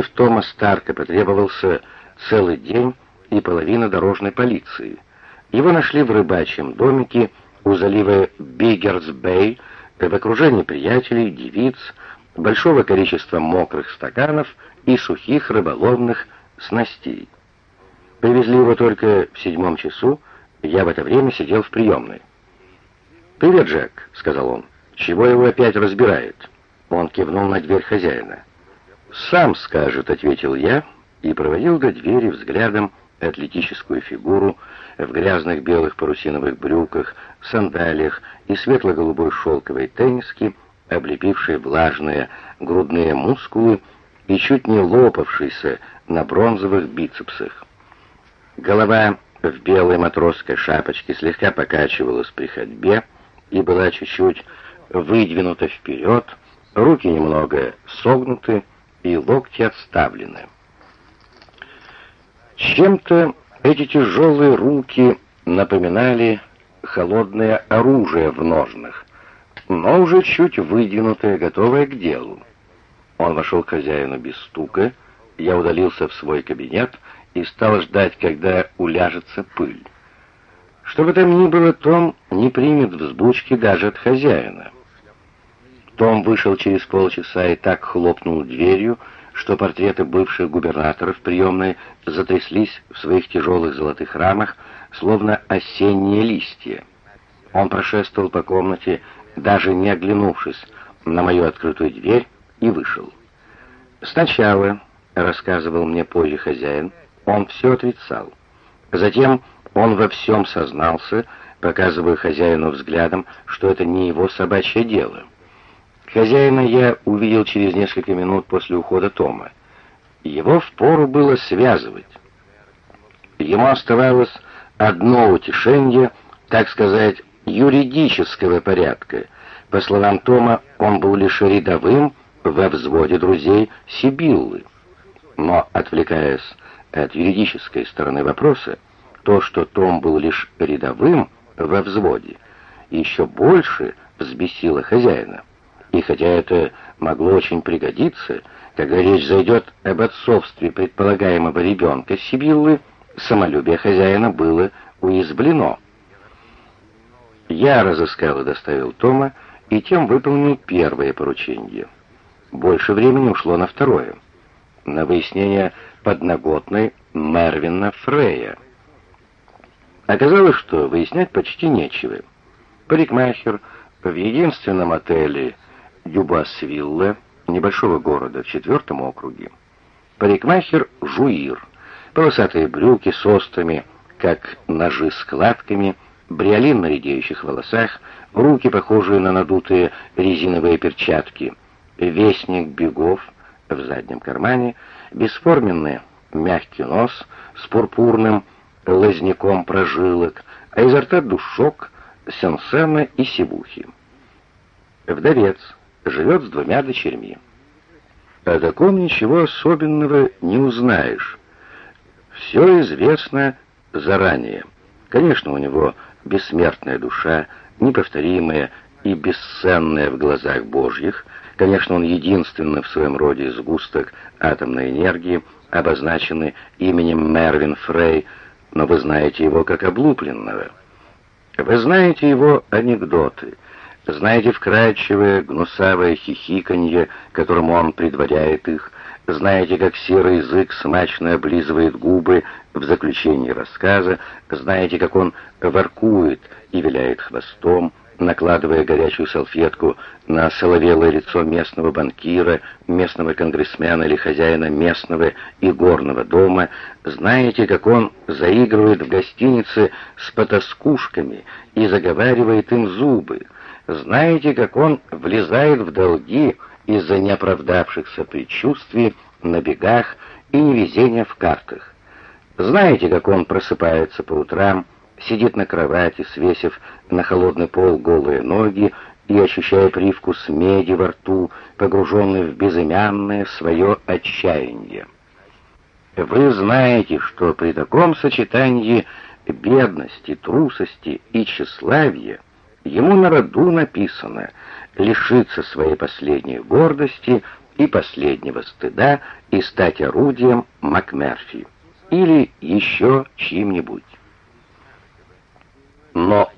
В Тома Старка потребовался целый день и половина дорожной полиции. Его нашли в рыбачьем домике у залива Биггерс-Бэй в окружении приятелей, девиц, большого количества мокрых стаканов и сухих рыболовных снастей. Привезли его только в седьмом часу, я в это время сидел в приемной. «Привет, Джек», — сказал он. «Чего его опять разбирает?» Он кивнул на дверь хозяина. «Сам скажет», — ответил я и проводил до двери взглядом атлетическую фигуру в грязных белых парусиновых брюках, сандалиях и светло-голубой шелковой тенниске, облепившей влажные грудные мускулы и чуть не лопавшийся на бронзовых бицепсах. Голова в белой матросской шапочке слегка покачивалась при ходьбе и была чуть-чуть выдвинута вперед, руки немного согнуты и локти отставлены. Чем-то эти тяжелые руки напоминали холодное оружие в ножнах, но уже чуть выдвинутое, готовое к делу. Он вошел к хозяину без стука, я удалился в свой кабинет и стал ждать, когда уляжется пыль. Что бы там ни было, Том не примет взбучки даже от хозяина. Том вышел через полчаса и так хлопнул дверью, что портреты бывших губернаторов приемной затряслись в своих тяжелых золотых рамах, словно осенние листья. Он прошествовал по комнате, даже не оглянувшись на мою открытую дверь, и вышел. Сначала, рассказывал мне позже хозяин, он все отрицал. Затем он во всем сознался, показывая хозяину взглядом, что это не его собачье дело. Хозяина я увидел через несколько минут после ухода Тома. Его впору было связывать. Ему оставалось одно утешение, так сказать, юридического порядка. По словам Тома, он был лишь рядовым во взводе друзей Сибиллы. Но, отвлекаясь от юридической стороны вопроса, то, что Том был лишь рядовым во взводе, еще больше взбесило хозяина. И хотя это могло очень пригодиться, когда речь зайдет об отцовстве предполагаемого ребенка Сибиллы, самолюбие хозяина было уязвлено. Я разыскал и доставил Тома, и тем выполнил первое поручение. Больше времени ушло на второе, на выяснение подноготной Мервина Фрея. Оказалось, что выяснять почти нечего. Парикмахер в единственном отеле Дюбасвилле, небольшого города в четвертом округе. Парикмахер Жуир, полосатые брюки с острыми, как ножи складками, бриолин на редеющих волосах, руки, похожие на надутые резиновые перчатки, вестник бегов в заднем кармане, бесформенный мягкий нос с пурпурным лазняком прожилок, а изо рта душок, сенсена и сибухи. Вдовец живет с двумя дочерьми. О таком ничего особенного не узнаешь. Все известно заранее. Конечно, у него бессмертная душа, неповторимая и бесценная в глазах Божьих. Конечно, он единственный в своем роде сгусток атомной энергии, обозначенный именем Мервин Фрей, но вы знаете его как облупленного. Вы знаете его анекдоты, знаете вкрадчивое, гнусавое хихиканье, которым он предваряет их, знаете, как серый язык смачно облизывает губы в заключении рассказа, знаете, как он воркует и виляет хвостом, накладывая горячую салфетку на соловелое лицо местного банкира, местного конгрессмена или хозяина местного и горного дома, знаете, как он заигрывает в гостинице с потаскушками и заговаривает им зубы, знаете, как он влезает в долги из-за неоправдавшихся предчувствий на бегах и невезения в картах. Знаете, как он просыпается по утрам, сидит на кровати, свесив на холодный пол голые ноги и ощущая привкус меди во рту, погруженный в безымянное свое отчаяние. Вы знаете, что при таком сочетании бедности, трусости и тщеславия ему на роду написано лишиться своей последней гордости и последнего стыда и стать орудием МакМерфи или еще чьим-нибудь. Но